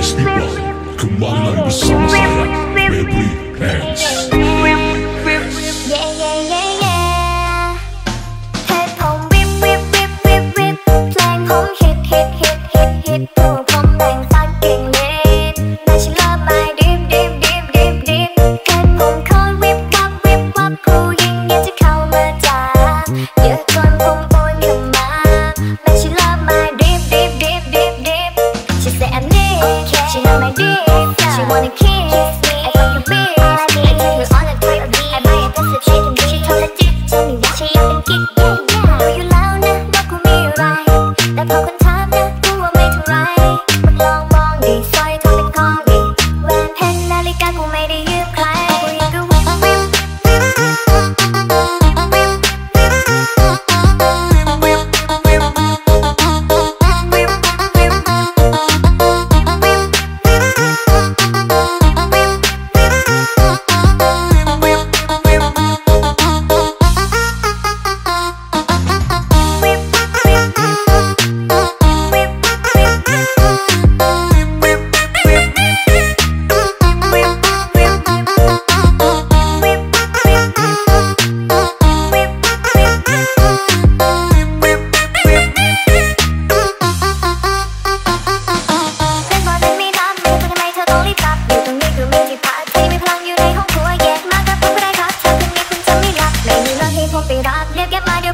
West people Kembali lagi bersama saya Baby Hands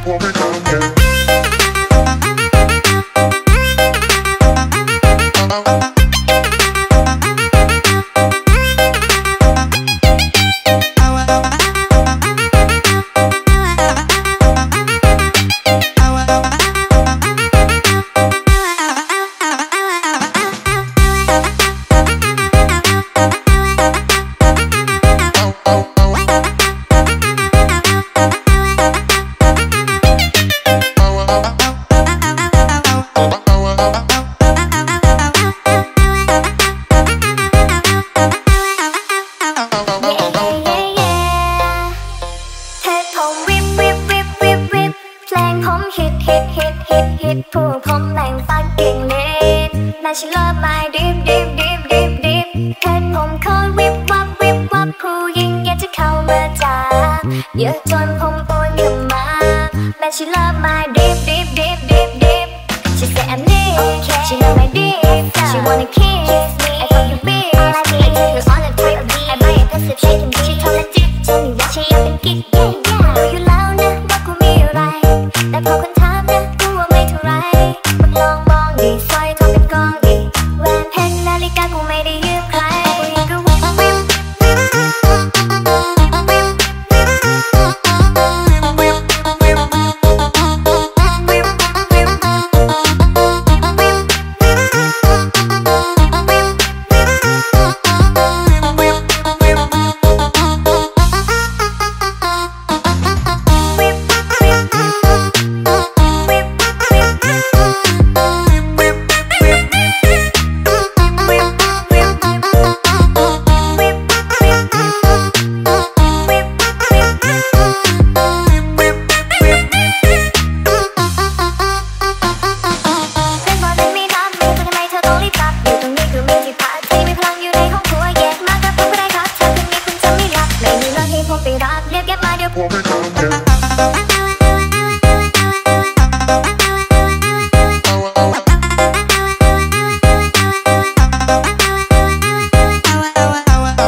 for it. ผมฮิตฮิตฮิตฮิตฮิตผู้ผมแบ่งฟักก่งเน็ดและฉันเลิฟไม้ดิบดิบดิบดิบดิบเพชรผมคอยวิบวับวิบวับผู้หญิงอยากจะเข้ามาจับเยอะจนผมปนเข้ามาและฉันเลิฟไม้ดิบดิบดิบดิบดิบ She said I'm deep, okay. she know my deep She wanna kiss me, I fuck your bitch I take her on a trip, I buy a pussy shaking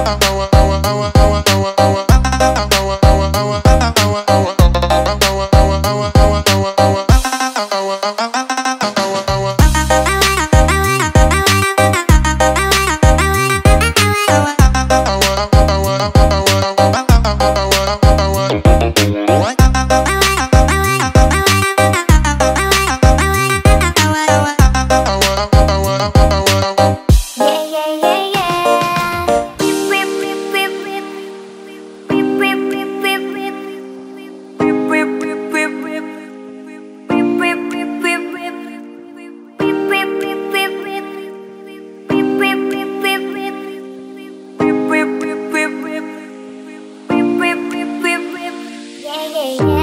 I yeah, yeah.